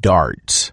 darts.